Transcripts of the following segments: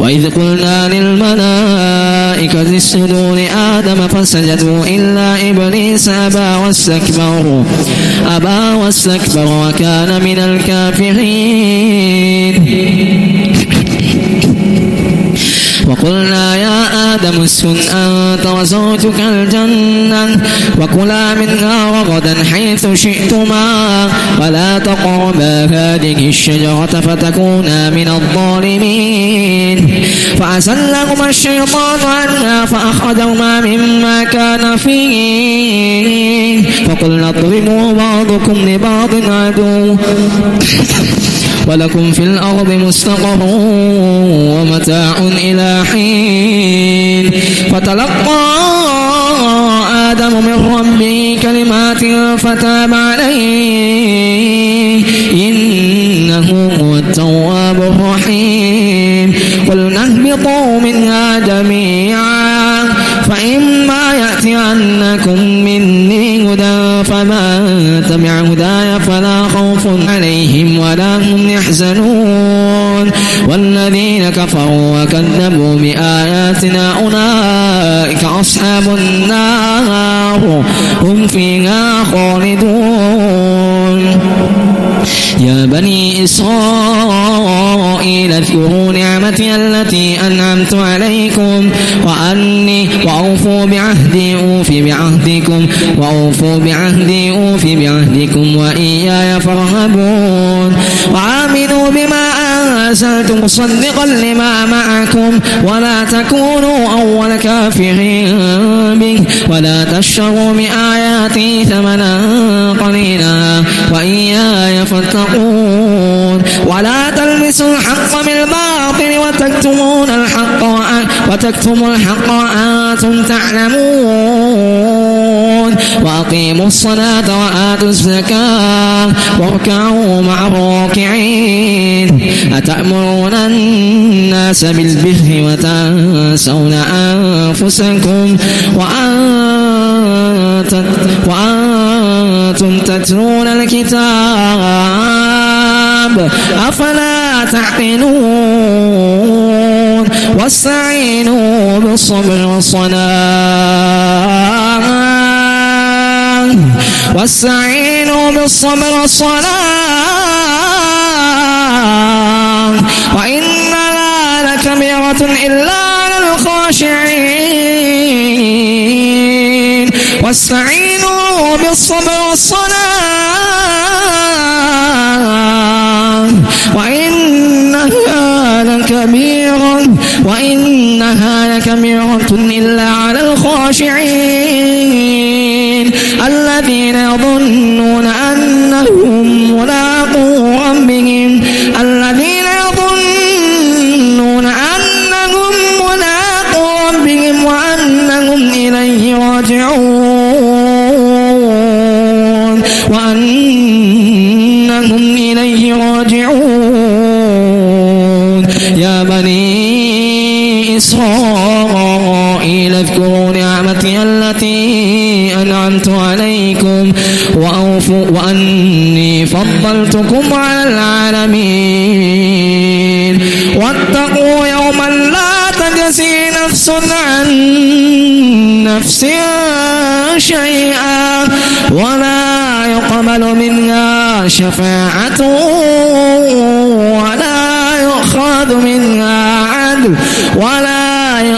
وإذ قلنا للملائكة اسجدوا لآدم فسجدوا إلا إبليس أبى واستكبر. أبى واستكبر وكان من الكافرين. وقلنا يا آدم اسكن أنت وزوجك الجنة وكلا منها رغدا حيث شئتما ولا تقربا هذه الشجرة فتكونا من الظالمين. فأزلهما الشيطان عنها فأخرجهما مما كان فيه. فقلنا اضربوا بعضكم لبعض عدو. ولكم في الأرض مستقر ومتاع إلى حين. فتلقى آدم من ربه كلمات فتاب عليه. إنه هو التواب الرحيم. قلنا اهبطوا منها جميعا. فإما يأتينكم مني هدى فمن تبع هداي فلا خوف عليهم ولا هم يحزنون. والذين كفروا وكذبوا بآياتنا أولئك أصحاب النار. هم فيها خالدون. يا بني إسرائيل اذكروا نعمتي التي أنعمت عليكم. وأني وأوفوا بعهدي أوف بعهدكم. وأوفوا بعهدي أوف بعهدكم. وإياي فارهبون. وآمنوا بما أنزلت مصدقا لما معكم. ولا تكونوا أول كافر به. ولا تشتروا بآياتي ثمنا قليلا. وإياي فاتقون. ولا تلبسوا الحق بالباطل وتكتمون الحق وتكتموا الحق وأنتم تعلمون. وأقيموا الصلاة وآتوا الزكاة واركعوا مع الراكعين. أتأمرون الناس بالبر وتنسون أنفسكم وأنتم, تتلون الكتاب. أفلا تعقلون واستعينوا بالصبر والصلاة واستعينوا بالصبر والصلاة وإنها لكبيرة إلا على الخاشعين واستعينوا بالصبر والصلاة لكبيرة وإنها لكبيرة إلا على الخاشعين الذين يظنون إسرائيل اذكروا نعمتي التي أنعمت عليكم وأوفوا وأني فضلتكم على العالمين. واتقوا يوما لا تجزي نفس عن نفس شيئا ولا يقبل منها شفاعة ولا يؤخذ منها عدل ولا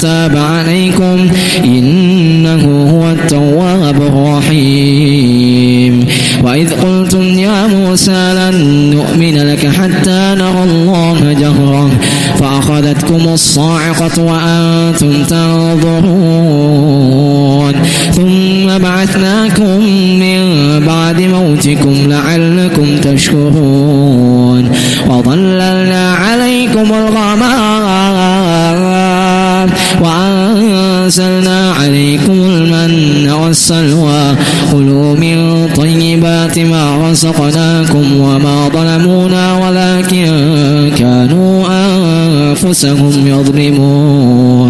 فتاب عليكم إنه هو التواب الرحيم. وإذ قلتم يا موسى لن نؤمن لك حتى نرى الله جهرا. فأخذتكم الصاعقة وأنتم تنظرون. ثم بعثناكم من بعد موتكم لعلكم تشكرون. وظللنا عليكم الغمام وأنزلنا عليكم المن والسلوى. كلوا من طيبات ما رزقناكم وما ظلمونا ولكن كانوا أنفسهم يظلمون.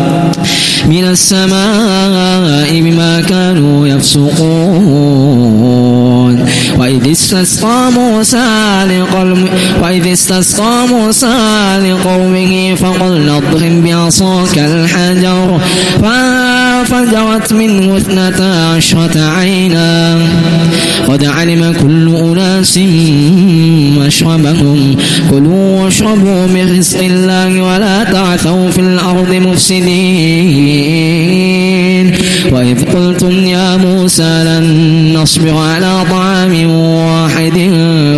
من السماء بما كانوا يفسقون. وإذ استسقى موسى لقوم وإذ استسقى موسى لقومه فقلنا اضرب بعصاك الحجر. فانفجرت منه اثنتا عشرة عينا. قد علم كل أناس مشربهم. كلوا واشربوا من رزق الله ولا تعثوا في الأرض مفسدين. وإذ قلتم يا موسى لن نصبر على طعام واحد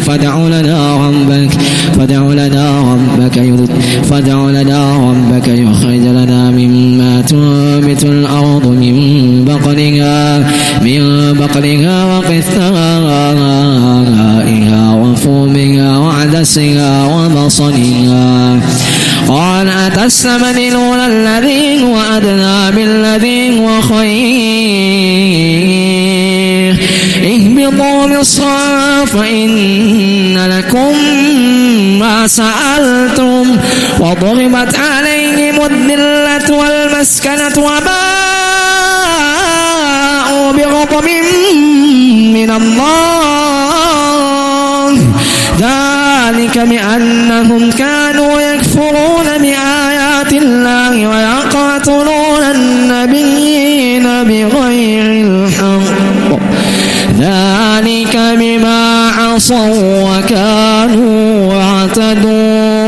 فدع لنا ربك فدع لنا ربك فدع لنا ربك يخرج. قال أتستبدلون الذي هو أدنى بالذي هو خير اهبطوا مصرا فإن لكم ما سألتم. وضربت عليهم الذلة والمسكنة وباءوا بغضب من الله. ذلك بأنهم كانوا يكفرون. النبيين بغير الحق. ذلك بما عصوا وكانوا يعتدون.